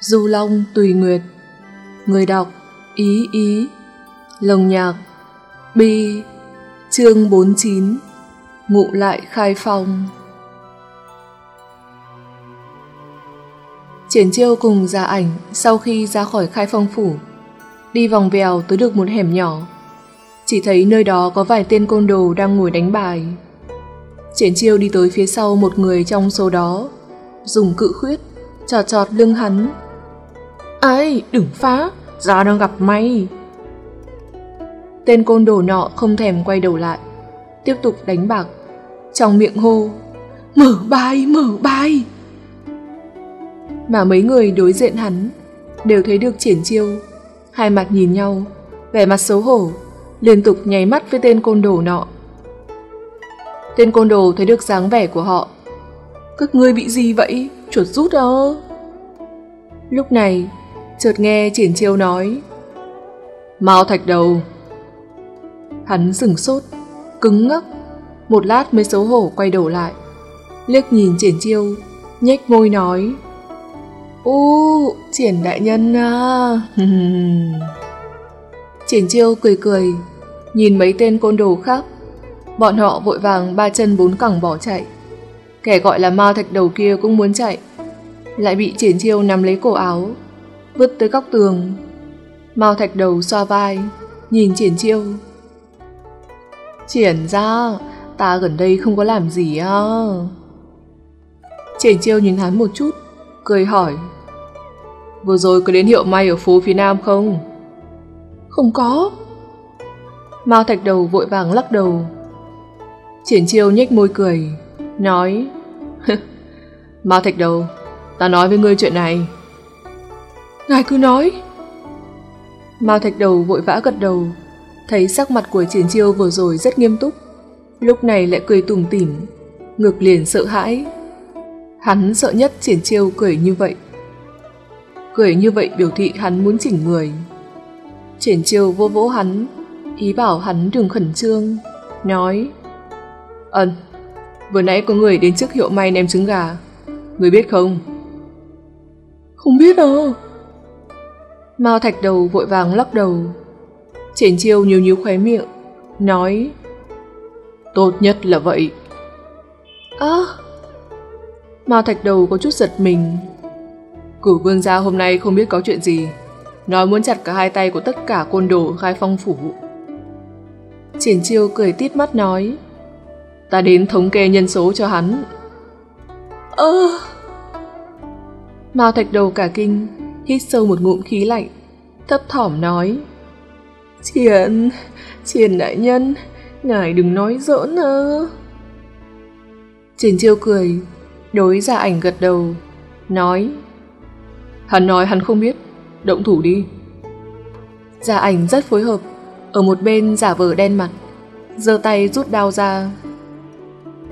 Du Long Tùy Nguyệt. Người đọc Ý Ý. Lồng nhạc. Bi. Chương 49 Ngụ lại khai phong. Triển chiêu cùng gia ảnh sau khi ra khỏi khai phong phủ, đi vòng vèo tới được một hẻm nhỏ. Chỉ thấy nơi đó có vài tên côn đồ đang ngồi đánh bài. Triển chiêu đi tới phía sau một người trong số đó, dùng cự khuyết trọt trọt lưng hắn. Ây, đừng phá, ra đang gặp may. Tên côn đồ nọ không thèm quay đầu lại, tiếp tục đánh bạc, trong miệng hô, mở bài, mở bài. Mà mấy người đối diện hắn, đều thấy được triển chiêu, hai mặt nhìn nhau, vẻ mặt xấu hổ, liên tục nháy mắt với tên côn đồ nọ. Tên côn đồ thấy được dáng vẻ của họ. Các ngươi bị gì vậy? Chuột rút đó. Lúc này, chợt nghe triển chiêu nói. Mao thạch đầu. Hắn sửng sốt, Cứng ngắc, Một lát mới xấu hổ quay đầu lại, Liếc nhìn triển chiêu, nhếch môi nói. U, triển đại nhân à. Triển chiêu cười cười, Nhìn mấy tên côn đồ khác. Bọn họ vội vàng ba chân bốn cẳng bỏ chạy. Kẻ gọi là ma thạch đầu kia cũng muốn chạy, Lại bị triển chiêu nắm lấy cổ áo vứt tới góc tường. Mao thạch đầu xoa vai, nhìn triển chiêu. Triển ra, ta gần đây không có làm gì à. Triển chiêu nhìn hắn một chút, cười hỏi. Vừa rồi có đến hiệu may ở phố phía nam không? Không có. Mao thạch đầu vội vàng lắc đầu. Triển chiêu nhếch môi cười, nói. Mao thạch đầu, ta nói với ngươi chuyện này. Ngài cứ nói. Mao thạch đầu vội vã gật đầu, thấy sắc mặt của triển chiêu vừa rồi rất nghiêm túc, lúc này lại cười tủm tỉm, ngược liền sợ hãi. Hắn sợ nhất triển chiêu cười như vậy. Cười như vậy biểu thị hắn muốn chỉnh người. Triển chiêu vô vỗ hắn, ý bảo hắn đừng khẩn trương, nói Ân, vừa nãy có người đến trước hiệu may nem trứng gà, người biết không? Không biết đâu. Mao thạch đầu vội vàng lắc đầu. Triển chiêu nhíu nhíu khóe miệng, nói Tốt nhất là vậy. Ơ Mao thạch đầu có chút giật mình. Cử vương gia hôm nay không biết có chuyện gì. Nói muốn chặt cả hai tay của tất cả côn đồ khai phong phủ. Triển chiêu cười tít mắt nói Ta đến thống kê nhân số cho hắn. Ơ Mao thạch đầu cả kinh hít sâu một ngụm khí lạnh, thấp thỏm nói. Triển, triển đại nhân, ngài đừng nói giỡn ơ. Triển chiêu cười, đối ra ảnh gật đầu, nói. Hắn nói hắn không biết, động thủ đi. Giả ảnh rất phối hợp, ở một bên giả vờ đen mặt, giơ tay rút đao ra.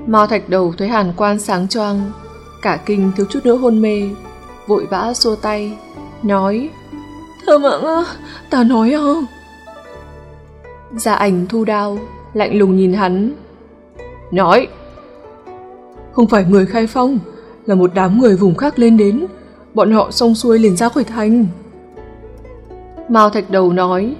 Mao thạch đầu thấy hàn quan sáng choang, cả kinh thiếu chút nữa hôn mê, vội vã xua tay, nói Thơ mộng ta nói không? Gia ảnh thu đao, lạnh lùng nhìn hắn. Nói! Không phải người khai phong, là một đám người vùng khác lên đến, bọn họ xong xuôi liền ra khỏi thành. Mao Thạch Đầu nói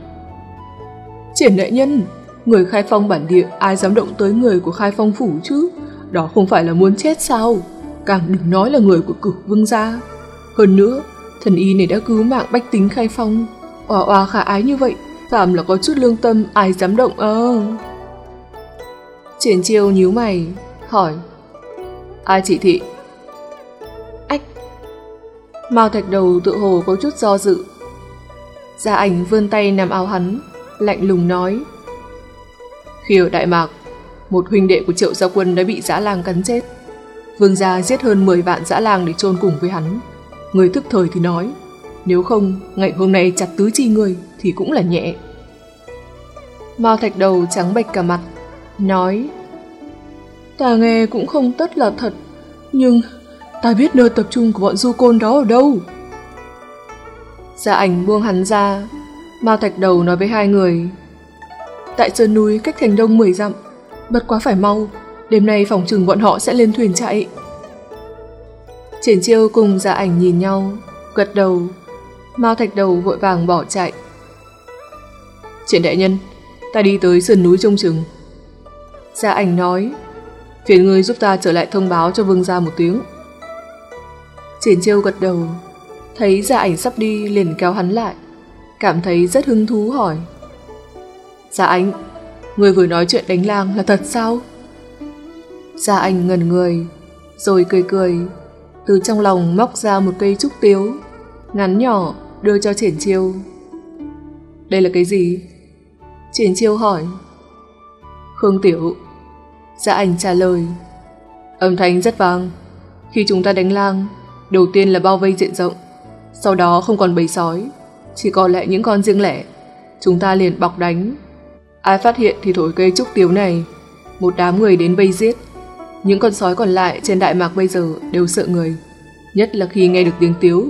Triển đại nhân, người khai phong bản địa ai dám động tới người của khai phong phủ chứ, đó không phải là muốn chết sao, càng đừng nói là người của cửu vương gia. Hơn nữa, Thần y này đã cứu mạng bách tính khai phong, oà oà khả ái như vậy, phàm là có chút lương tâm, ai dám động ơ. Triển chiêu nhíu mày, hỏi, ai chỉ thị? Ách. Mao thạch đầu tự hồ có chút do dự. Gia ảnh vươn tay nằm áo hắn, lạnh lùng nói. Khi ở Đại Mạc, một huynh đệ của triệu gia quân đã bị dã lang cắn chết. Vương gia giết hơn 10 vạn dã lang để chôn cùng với hắn người thức thời thì nói, nếu không, ngày hôm nay chặt tứ chi người thì cũng là nhẹ. Mao thạch đầu trắng bệch cả mặt, nói, ta nghe cũng không tất là thật, nhưng ta biết nơi tập trung của bọn du côn đó ở đâu. Gia ảnh buông hắn ra, Mao thạch đầu nói với hai người, tại sơn núi cách thành đông 10 dặm, bất quá phải mau, đêm nay phòng trừng bọn họ sẽ lên thuyền chạy. Triển chiêu cùng dạ ảnh nhìn nhau, Gật đầu, Mao Thạch Đầu vội vàng bỏ chạy. Triển đại nhân, ta đi tới sườn núi trông chừng. Gia ảnh nói, phiền người giúp ta trở lại thông báo cho vương gia một tiếng. Triển chiêu gật đầu, thấy gia ảnh sắp đi liền kéo hắn lại, cảm thấy rất hứng thú hỏi. Gia ảnh, người vừa nói chuyện đánh lang là thật sao? Gia ảnh ngần người, rồi cười cười, từ trong lòng móc ra một cây trúc tiếu, ngắn nhỏ đưa cho triển chiêu. Đây là cái gì? Triển chiêu hỏi. Khương Tiểu. Dạ ảnh trả lời. Âm thanh rất vang. Khi chúng ta đánh lang, đầu tiên là bao vây diện rộng, sau đó không còn bầy sói, chỉ còn lại những con riêng lẻ. Chúng ta liền bọc đánh. Ai phát hiện thì thổi cây trúc tiếu này, một đám người đến vây giết. Những con sói còn lại trên Đại Mạc bây giờ đều sợ người, nhất là khi nghe được tiếng tiếu.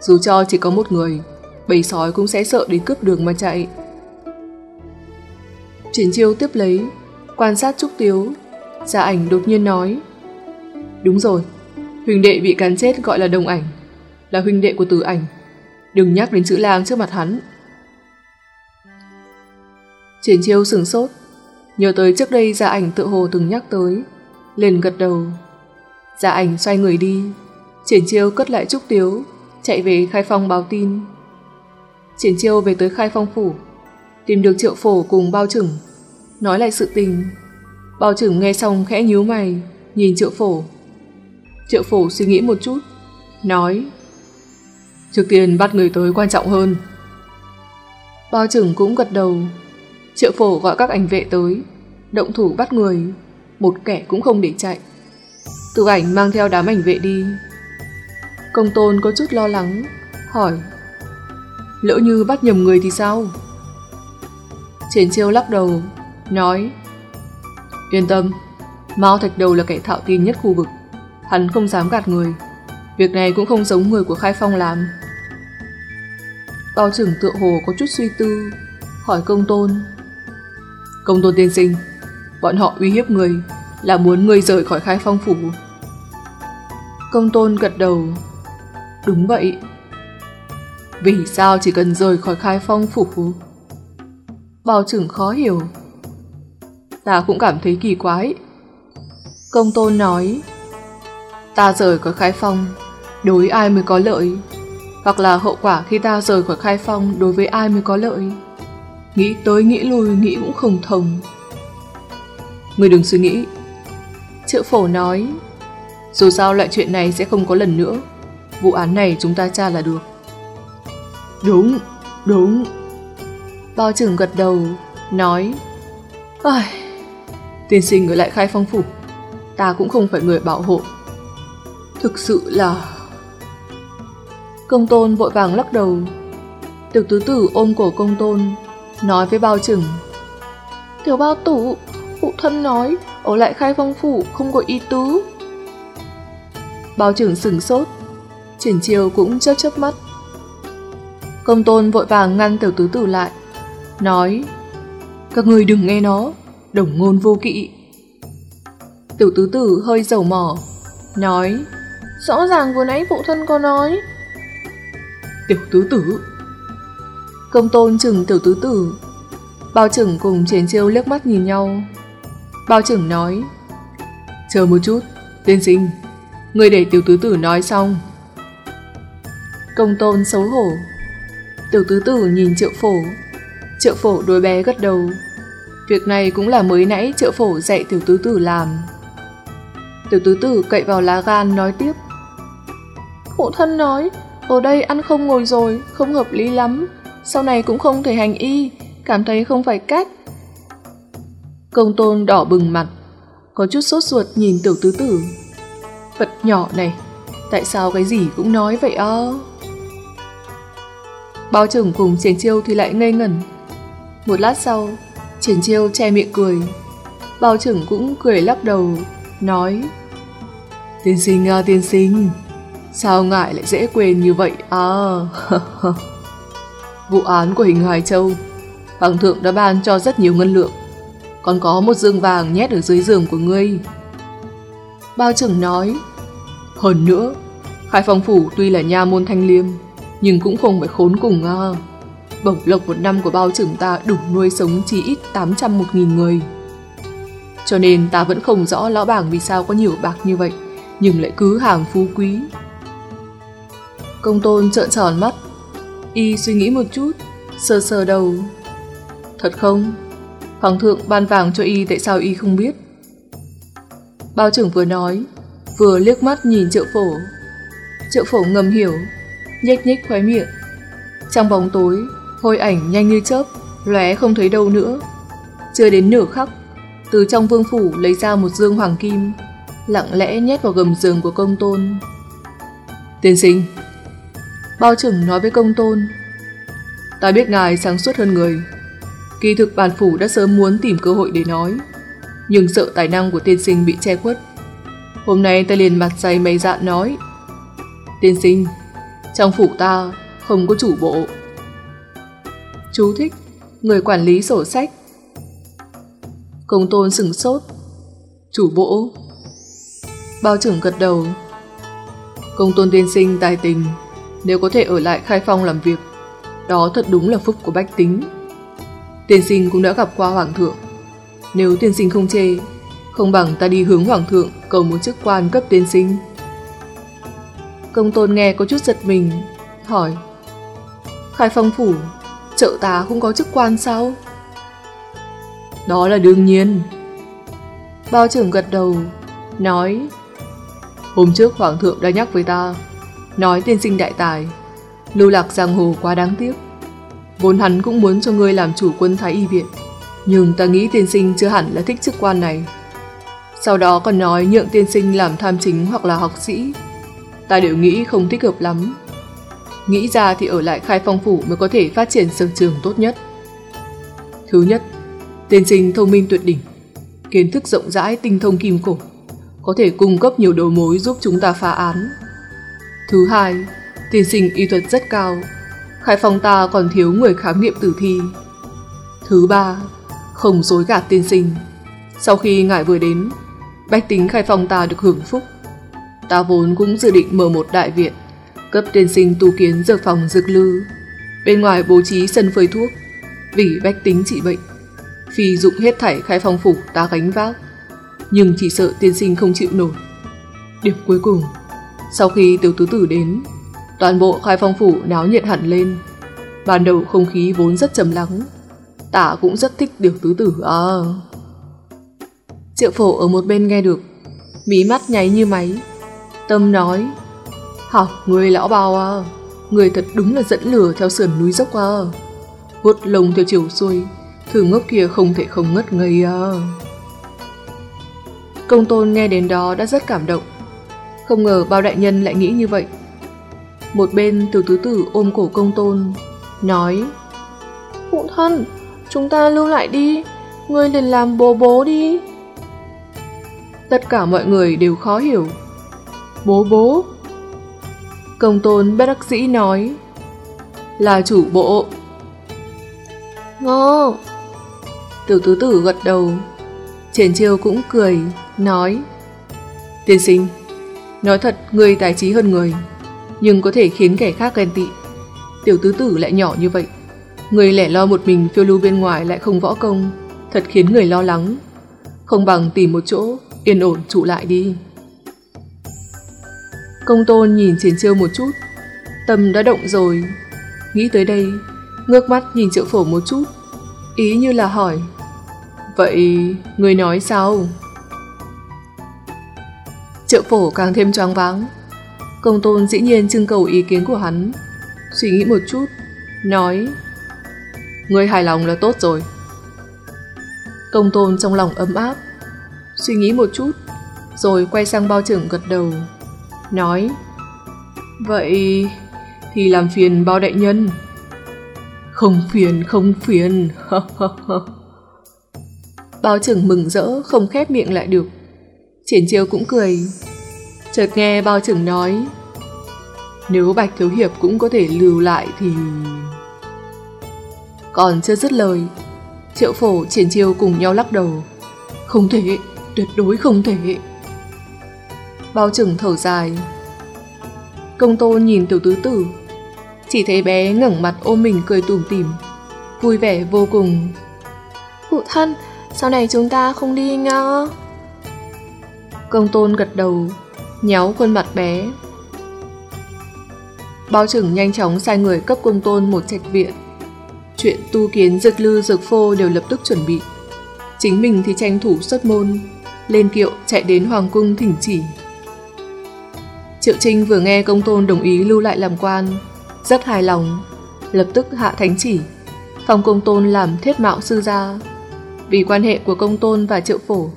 Dù cho chỉ có một người, bầy sói cũng sẽ sợ đến cướp đường mà chạy. Triển chiêu tiếp lấy, quan sát Trúc Tiếu. Gia ảnh đột nhiên nói. Đúng rồi, huynh đệ bị cắn chết gọi là đồng ảnh, là huynh đệ của tử ảnh. Đừng nhắc đến chữ lang trước mặt hắn. Triển chiêu sửng sốt, nhớ tới trước đây gia ảnh tự hồ từng nhắc tới, liền gật đầu. Gia ảnh xoay người đi, triển chiêu cất lại Trúc Tiếu, chạy về khai phong báo tin. Triển chiêu về tới khai phong phủ, tìm được triệu phổ cùng bao trưởng, nói lại sự tình. Bao trưởng nghe xong khẽ nhíu mày, nhìn triệu phổ. Triệu phổ suy nghĩ một chút, nói Trước tiên bắt người tới quan trọng hơn. Bao trưởng cũng gật đầu. Triệu phổ gọi các ảnh vệ tới, động thủ bắt người, một kẻ cũng không để chạy. Tự ảnh mang theo đám ảnh vệ đi. Công tôn có chút lo lắng, hỏi Lỡ như bắt nhầm người thì sao? Triển chiêu lắc đầu, nói Yên tâm, Mao Thạch Đầu là kẻ thạo tin nhất khu vực. Hắn không dám gạt người. Việc này cũng không giống người của Khai Phong làm. To trưởng tựa hồ có chút suy tư, hỏi công tôn. Công tôn tiên sinh, bọn họ uy hiếp người là muốn người rời khỏi Khai Phong phủ. Công tôn gật đầu. Đúng vậy. Vì sao chỉ cần rời khỏi Khai Phong phủ? Bao trưởng khó hiểu. Ta cũng cảm thấy kỳ quái. Công tôn nói, ta rời khỏi khai phong, đối ai mới có lợi? Hoặc là hậu quả khi ta rời khỏi khai phong đối với ai mới có lợi? Nghĩ tới nghĩ lui nghĩ cũng không thông. Người đừng suy nghĩ. Triệu phổ nói, dù sao loại chuyện này sẽ không có lần nữa. Vụ án này chúng ta tra là được. Đúng, đúng. Bao trưởng gật đầu, nói, Ai, tiên sinh ở lại khai phong phủ, ta cũng không phải người bảo hộ. Thực sự là... Công tôn vội vàng lắc đầu. Tiểu tứ tử ôm cổ công tôn, nói với bao trừng. Tiểu bao tử, phụ thân nói, ở lại khai phong phủ không có ý tứ. Bao trưởng sửng sốt, triển chiều cũng chớp chớp mắt. Công tôn vội vàng ngăn tiểu tứ tử lại, nói Các người đừng nghe nó, đồng ngôn vô kỵ. Tiểu tứ tử hơi dầu mỏ, nói Rõ ràng vừa nãy phụ thân có nói. Tiểu tứ tử Công tôn chừng tiểu tứ tử Bao trưởng cùng triển chiêu liếc mắt nhìn nhau Bao trưởng nói Chờ một chút, tiên sinh. Người để tiểu tứ tử nói xong. Công tôn xấu hổ. Tiểu tứ tử nhìn triệu phổ. Triệu phổ đối bé gật đầu. Việc này cũng là mới nãy triệu phổ dạy tiểu tứ tử làm. Tiểu tứ tử cậy vào lá gan nói tiếp Phụ thân nói Ở đây ăn không ngồi rồi Không hợp lý lắm. Sau này cũng không thể hành y Cảm thấy không phải cách. Công tôn đỏ bừng mặt, Có chút sốt ruột nhìn tiểu tứ tử. Vật nhỏ này, Tại sao cái gì cũng nói vậy ơ? Bao trưởng cùng triển chiêu thì lại ngây ngẩn. Một lát sau, Triển chiêu che miệng cười. Bao trưởng cũng cười lắc đầu, Nói, Tiên sinh à tiên sinh, Sao ngại lại dễ quên như vậy à Vụ án của hình Hoài Châu, Hoàng thượng đã ban cho rất nhiều ngân lượng. Còn có một dương vàng nhét ở dưới giường của ngươi Bao trưởng nói Hơn nữa Khai phong phủ tuy là nha môn thanh liêm, nhưng cũng không phải khốn cùng à. Bổng lộc một năm của bao trưởng ta đủ nuôi sống chỉ ít 800 một nghìn người. Cho nên ta vẫn không rõ lão bảng vì sao có nhiều bạc như vậy, nhưng lại cứ hàng phú quý. Công tôn trợn tròn mắt, y suy nghĩ một chút, sờ sờ đầu. Thật không? Hoàng thượng ban vàng cho y tại sao y không biết? Bao trưởng vừa nói, vừa liếc mắt nhìn triệu phổ. Triệu phổ ngầm hiểu, nhếch nhếch khóe miệng. Trong bóng tối, hôi ảnh nhanh như chớp, lóe không thấy đâu nữa. Chưa đến nửa khắc, từ trong vương phủ lấy ra một dương hoàng kim, lặng lẽ nhét vào gầm giường của công tôn. Tiên sinh, bao trưởng nói với công tôn, ta biết ngài sáng suốt hơn người. Kỳ thực bản phủ đã sớm muốn tìm cơ hội để nói, nhưng sợ tài năng của tiên sinh bị che khuất. Hôm nay ta liền mặt dày mày dạn nói, tiên sinh, trong phủ ta không có chủ bộ. Chú thích, người quản lý sổ sách. Công tôn sừng sốt. Chủ bộ. Bao trưởng gật đầu. Công tôn tiên sinh tài tình, nếu có thể ở lại khai phong làm việc, đó thật đúng là phúc của bách tính. Tiên sinh cũng đã gặp qua hoàng thượng. Nếu tiên sinh không chê, không bằng ta đi hướng hoàng thượng cầu một chức quan cấp tiên sinh. Công tôn nghe có chút giật mình, hỏi Khai phong phủ, trợ tá cũng có chức quan sao? Đó là đương nhiên. Bao trưởng gật đầu, nói Hôm trước Hoàng thượng đã nhắc với ta, nói tiên sinh đại tài, lưu lạc giang hồ quá đáng tiếc. Vốn hắn cũng muốn cho ngươi làm chủ quân Thái Y Viện, nhưng ta nghĩ tiên sinh chưa hẳn là thích chức quan này. Sau đó còn nói nhượng tiên sinh làm tham chính hoặc là học sĩ. Ta đều nghĩ không thích hợp lắm. Nghĩ ra thì ở lại khai phong phủ mới có thể phát triển sở trường tốt nhất. Thứ nhất, tiên sinh thông minh tuyệt đỉnh, kiến thức rộng rãi tinh thông kim cổ, có thể cung cấp nhiều đầu mối giúp chúng ta phá án. Thứ hai, tiên sinh y thuật rất cao, khai phòng ta còn thiếu người khám nghiệm tử thi. Thứ ba, không dối gạt tiên sinh. Sau khi ngài vừa đến, bách tính khai phòng ta được hưởng phúc. Ta vốn cũng dự định mở một đại viện, cấp tiên sinh tu kiến dược phòng dược lư. Bên ngoài bố trí sân phơi thuốc, vì bách tính trị bệnh. Phi dụng hết thảy khai phòng phủ ta gánh vác, nhưng chỉ sợ tiên sinh không chịu nổi. Điểm cuối cùng, sau khi tiểu tứ tử đến, toàn bộ khai phong phủ náo nhiệt hẳn lên. Ban đầu không khí vốn rất trầm lắng, tả cũng rất thích điều tứ tử à. Triệu phổ ở một bên nghe được, mí mắt nháy như máy. Tâm nói, học người lão bào à, người thật đúng là dẫn lửa theo sườn núi dốc à. Hút lồng theo chiều xuôi, thử ngốc kia không thể không ngất ngây à. Công tôn nghe đến đó đã rất cảm động. Không ngờ bao đại nhân lại nghĩ như vậy. Một bên từ tứ tử ôm cổ công tôn, nói Phụ thân, chúng ta lưu lại đi, ngươi liền làm bố bố đi. Tất cả mọi người đều khó hiểu. Bố bố. Công tôn bất đắc dĩ nói Là chủ bộ. Ngô. Tiểu tứ tử gật đầu. Triển chiêu cũng cười, nói Tiên sinh, nói thật người tài trí hơn người, nhưng có thể khiến kẻ khác ghen tị. Tiểu tứ tử lại nhỏ như vậy, người lẻ lo một mình phiêu lưu bên ngoài lại không võ công, thật khiến người lo lắng. Không bằng tìm một chỗ, yên ổn trụ lại đi. Công tôn nhìn triển chiêu một chút, tâm đã động rồi. Nghĩ tới đây, ngước mắt nhìn triệu phổ một chút, ý như là hỏi. Vậy, người nói sao? Triệu phổ càng thêm choáng váng. Công tôn dĩ nhiên trưng cầu ý kiến của hắn. Suy nghĩ một chút, nói Ngươi hài lòng là tốt rồi. Công tôn trong lòng ấm áp, suy nghĩ một chút, rồi quay sang bao trưởng gật đầu, nói Vậy thì làm phiền bao đại nhân. Không phiền, không phiền. bao trưởng mừng rỡ, không khép miệng lại được. Triển chiêu cũng cười. Chợt nghe bao trưởng nói Nếu Bạch Thiếu Hiệp cũng có thể lưu lại thì... Còn chưa dứt lời Triệu phổ triển chiêu cùng nhau lắc đầu Không thể, tuyệt đối không thể Bao trưởng thở dài Công tôn nhìn tiểu tứ tử, chỉ thấy bé ngẩng mặt ôm mình cười tủm tỉm, vui vẻ vô cùng. Phụ thân, sau này chúng ta không đi ngơ. Công tôn gật đầu, nhéo khuôn mặt bé. Bao trưởng nhanh chóng sai người cấp công tôn một trạch viện. Chuyện tu kiến dược lư dược phô đều lập tức chuẩn bị. Chính mình thì tranh thủ xuất môn, lên kiệu chạy đến Hoàng cung thỉnh chỉ. Triệu Trinh vừa nghe công tôn đồng ý lưu lại làm quan, rất hài lòng, lập tức hạ thánh chỉ, phong công tôn làm thiết mạo sư gia. Vì quan hệ của công tôn và triệu phổ,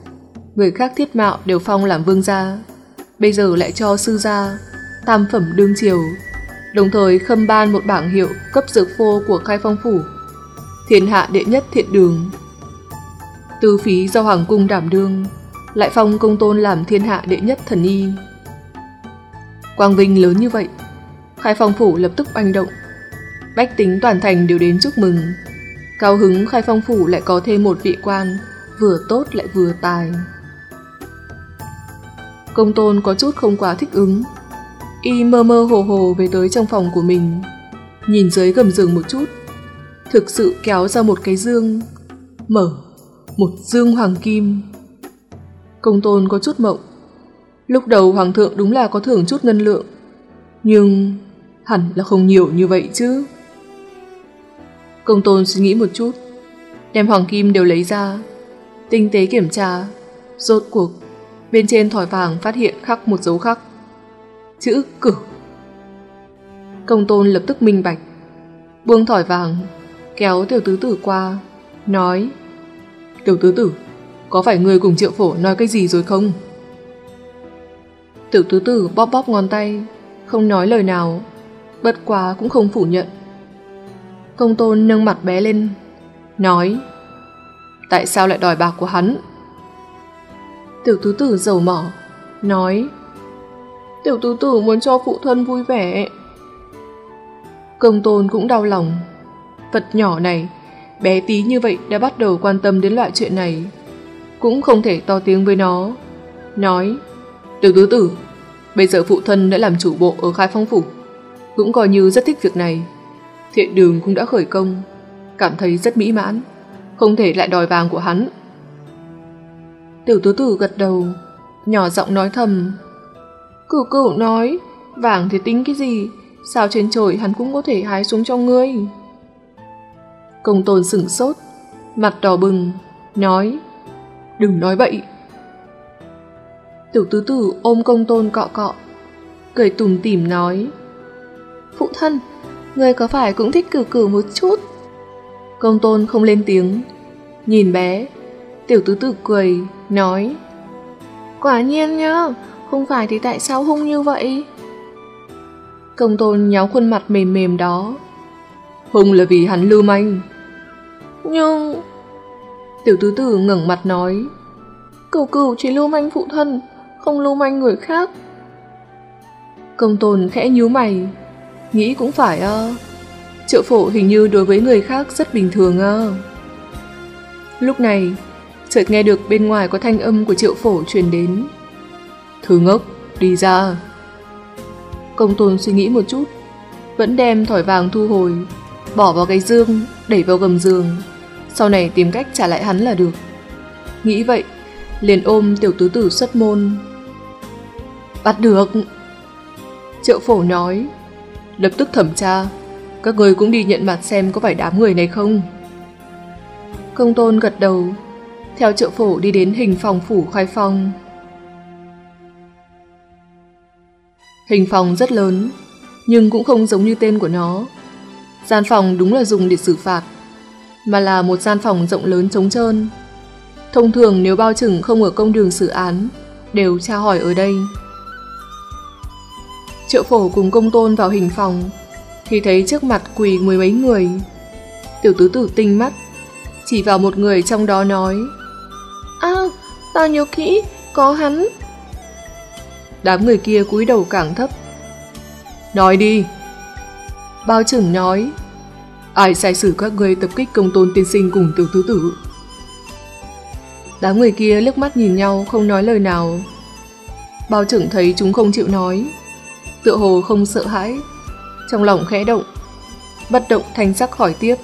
người khác thiết mạo đều phong làm vương gia, bây giờ lại cho sư gia, tam phẩm đương triều, đồng thời khâm ban một bảng hiệu cấp dược phô của khai phong phủ, thiên hạ đệ nhất thiện đường. Tư phí do Hoàng cung đảm đương, lại phong công tôn làm thiên hạ đệ nhất thần y. Quang vinh lớn như vậy, khai phong phủ lập tức oanh động. Bách tính toàn thành đều đến chúc mừng. Cao hứng khai phong phủ lại có thêm một vị quan, vừa tốt lại vừa tài. Công tôn có chút không quá thích ứng. Y mơ mơ hồ hồ về tới trong phòng của mình, nhìn dưới gầm giường một chút, thực sự kéo ra một cái dương, mở, một dương hoàng kim. Công tôn có chút mộng. Lúc đầu hoàng thượng đúng là có thưởng chút ngân lượng, nhưng hẳn là không nhiều như vậy chứ. Công tôn suy nghĩ một chút, đem hoàng kim đều lấy ra, tinh tế kiểm tra, rốt cuộc, bên trên thỏi vàng phát hiện khắc một dấu khắc. Chữ cử. Công tôn lập tức minh bạch, buông thỏi vàng, kéo tiểu tứ tử qua, nói Tiểu tứ tử, có phải người cùng triệu phổ nói cái gì rồi không? Tiểu tứ tử bóp bóp ngón tay, không nói lời nào, bất quá cũng không phủ nhận. Công tôn nâng mặt bé lên, nói Tại sao lại đòi bạc của hắn? Tiểu tứ tử dầu mỏ, nói Tiểu tứ tử muốn cho phụ thân vui vẻ. Công tôn cũng đau lòng. Vật nhỏ này, bé tí như vậy đã bắt đầu quan tâm đến loại chuyện này. Cũng không thể to tiếng với nó. Nói, tiểu tứ tử, bây giờ phụ thân đã làm chủ bộ ở khai phong phủ. Cũng coi như rất thích việc này. Thiện đường cũng đã khởi công, cảm thấy rất mỹ mãn, không thể lại đòi vàng của hắn. Tiểu tứ tử gật đầu, nhỏ giọng nói thầm. Cửu cửu nói, vàng thì tính cái gì, sao trên trời hắn cũng có thể hái xuống cho ngươi. Công tôn sửng sốt, mặt đỏ bừng, nói, đừng nói bậy. Tiểu tứ tử ôm công tôn cọ cọ, cười tùm tìm nói, Phụ thân, người có phải cũng thích cử cử một chút? Công tôn không lên tiếng, nhìn bé, tiểu tứ tử cười, nói, Quả nhiên nhá, không phải thì tại sao hung như vậy? Công tôn nháo khuôn mặt mềm mềm đó. Hung là vì hắn lưu manh. Nhưng... Tiểu tứ tử ngẩng mặt nói. Cửu cửu chỉ lưu manh phụ thân, không lưu manh người khác. Công tôn khẽ nhíu mày. Nghĩ cũng phải à. Triệu phổ hình như đối với người khác rất bình thường à. Lúc này, chợt nghe được bên ngoài có thanh âm của triệu phổ truyền đến. Thứ ngốc, đi ra. Công tôn suy nghĩ một chút, vẫn đem thỏi vàng thu hồi, bỏ vào cái dương, đẩy vào gầm giường. Sau này tìm cách trả lại hắn là được. Nghĩ vậy, liền ôm tiểu tứ tử xuất môn. Bắt được! Triệu phổ nói, lập tức thẩm tra, các người cũng đi nhận mặt xem có phải đám người này không. Công tôn gật đầu, theo triệu phổ đi đến hình phòng phủ khai phong. Hình phòng rất lớn, nhưng cũng không giống như tên của nó. Gian phòng đúng là dùng để xử phạt, mà là một gian phòng rộng lớn trống trơn. Thông thường nếu bao chừng không ở công đường xử án, đều tra hỏi ở đây. Triệu phổ cùng công tôn vào hình phòng, thì thấy trước mặt quỳ mười mấy người. Tiểu tứ tử tinh mắt, chỉ vào một người trong đó nói ta nhớ kỹ, có hắn. Đám người kia cúi đầu càng thấp. Nói đi. Bao trưởng nói. Ai sai xử các người tập kích công tôn tiên sinh cùng tiểu tứ tử? Đám người kia liếc mắt nhìn nhau không nói lời nào. Bao trưởng thấy chúng không chịu nói. tựa hồ không sợ hãi, trong lòng khẽ động, bất động thanh sắc hỏi tiếp.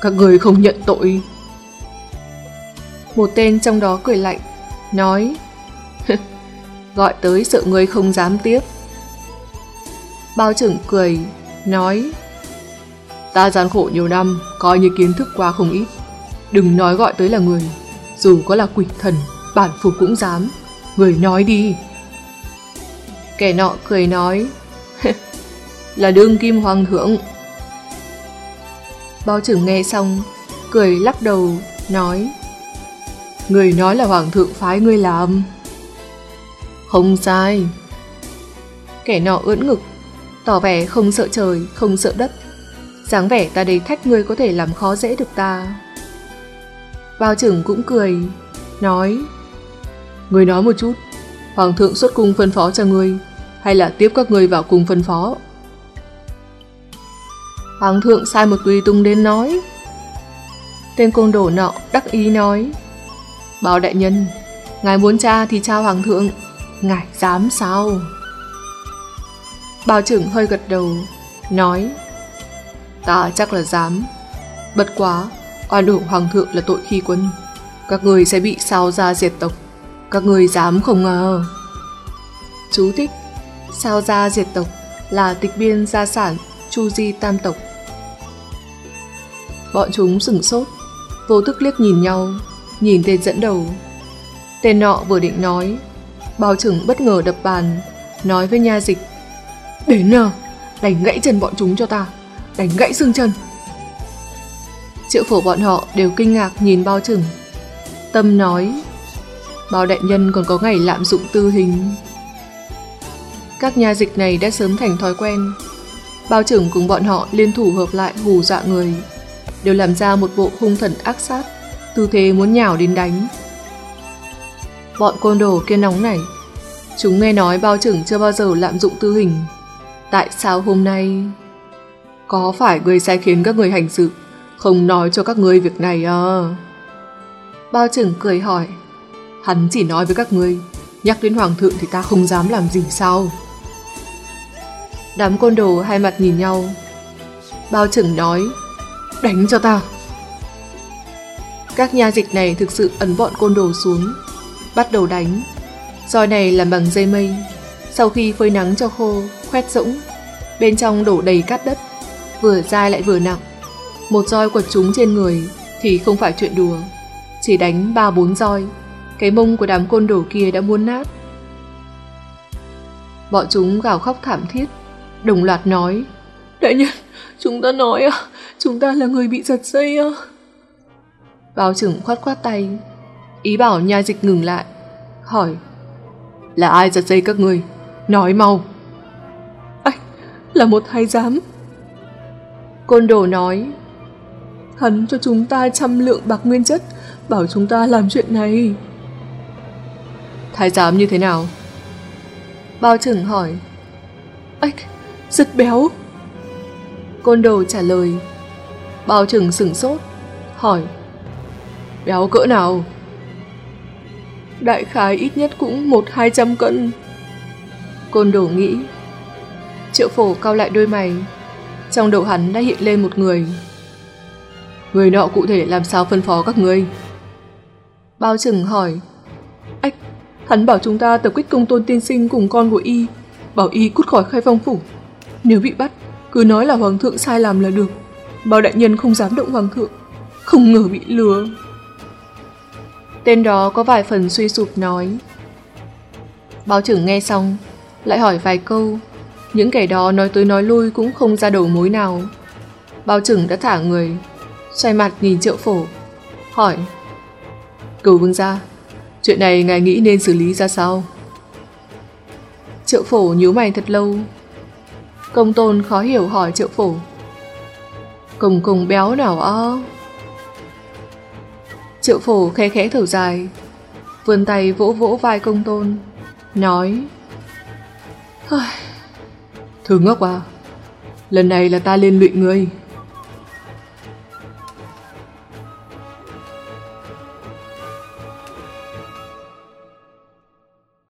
Các người không nhận tội. Một tên trong đó cười lạnh, nói Gọi tới sợ người không dám tiếp. Bao trưởng cười, nói Ta gian khổ nhiều năm, coi như kiến thức qua không ít. Đừng nói gọi tới là người, dù có là quỷ thần, bản phục cũng dám. Người nói đi. Kẻ nọ cười nói, là đương kim hoàng thượng. Bao trưởng nghe xong, cười lắc đầu, nói, Người nói là hoàng thượng phái ngươi làm. Không sai. Kẻ nọ ưỡn ngực, tỏ vẻ không sợ trời, không sợ đất. dáng vẻ ta đầy thách ngươi có thể làm khó dễ được ta. Bao trưởng cũng cười, nói Ngươi nói một chút, Hoàng thượng xuất cung phân phó cho ngươi, hay là tiếp các ngươi vào cung phân phó? Hoàng thượng sai một tùy tung đến nói. Tên côn đồ nọ đắc ý nói Bao đại nhân, ngài muốn cha thì trao hoàng thượng, ngài dám sao? Bao trưởng hơi gật đầu, nói Ta chắc là dám. Bất quá, oan uổng hoàng thượng là tội khi quân. Các người sẽ bị sao ra diệt tộc. Các người dám không ngờ. Chú thích Sao ra diệt tộc là tịch biên gia sản Chu Di Tam Tộc. Bọn chúng sửng sốt, vô thức liếc nhìn nhau, nhìn tên dẫn đầu. Tên nọ vừa định nói, bao trưởng bất ngờ đập bàn, nói với nha dịch. Đến nào, đánh gãy chân bọn chúng cho ta, đánh gãy xương chân. Triệu phổ bọn họ đều kinh ngạc nhìn bao trưởng. Tâm nói, bao đại nhân còn có ngày lạm dụng tư hình. Các nha dịch này đã sớm thành thói quen. Bao trưởng cùng bọn họ liên thủ hợp lại hù dọa người, đều làm ra một bộ hung thần ác sát tư thế muốn nhào đến đánh. Bọn côn đồ kia nóng nảy, chúng nghe nói bao trưởng chưa bao giờ lạm dụng tư hình. Tại sao hôm nay... Có phải người sai khiến các người hành sự, không nói cho các ngươi việc này à? Bao trưởng cười hỏi, hắn chỉ nói với các ngươi, nhắc đến hoàng thượng thì ta không dám làm gì sao? Đám côn đồ hai mặt nhìn nhau. Bao trưởng nói, đánh cho ta. Các nha dịch này thực sự ấn bọn côn đồ xuống, bắt đầu đánh. Roi này làm bằng dây mây, sau khi phơi nắng cho khô, khoét rỗng, bên trong đổ đầy cát đất, vừa dai lại vừa nặng. Một roi quật chúng trên người thì không phải chuyện đùa, chỉ đánh ba bốn roi, cái mông của đám côn đồ kia đã muốn nát. Bọn chúng gào khóc thảm thiết, đồng loạt nói, Đại nhân, chúng ta nói à, chúng ta là người bị giật dây à. Bao trưởng khoát khoát tay, ý bảo nha dịch ngừng lại, hỏi Là ai giật dây các người? Nói mau. Anh, là một thái giám. Côn đồ nói Hắn cho chúng ta trăm lượng bạc nguyên chất, bảo chúng ta làm chuyện này. Thái giám như thế nào? Bao trưởng hỏi Anh, rất béo. Côn đồ trả lời Bao trưởng sửng sốt, hỏi Béo cỡ nào? Đại khái ít nhất cũng một hai trăm cân. Côn đồ nghĩ. Triệu phổ cao lại đôi mày. Trong đầu hắn đã hiện lên một người. Người nọ cụ thể làm sao phân phó các người? Bao trừng hỏi. Ách, hắn bảo chúng ta tập kích công tôn tiên sinh cùng con của y. Bảo y cút khỏi khai phong phủ. Nếu bị bắt, cứ nói là hoàng thượng sai làm là được. Bao đại nhân không dám động hoàng thượng. Không ngờ bị lừa. Tên đó có vài phần suy sụp nói. Báo trưởng nghe xong, lại hỏi vài câu. Những kẻ đó nói tới nói lui cũng không ra đầu mối nào. Báo trưởng đã thả người, xoay mặt nhìn triệu phổ, hỏi. Cửu vương gia, chuyện này ngài nghĩ nên xử lý ra sao? Triệu phổ nhíu mày thật lâu. Công tôn khó hiểu hỏi triệu phổ. Cùng cùng béo nào ơ? Triệu phổ khẽ khẽ thở dài, vươn tay vỗ vỗ vai công tôn, nói Thư ngốc à, lần này là ta liên lụy ngươi.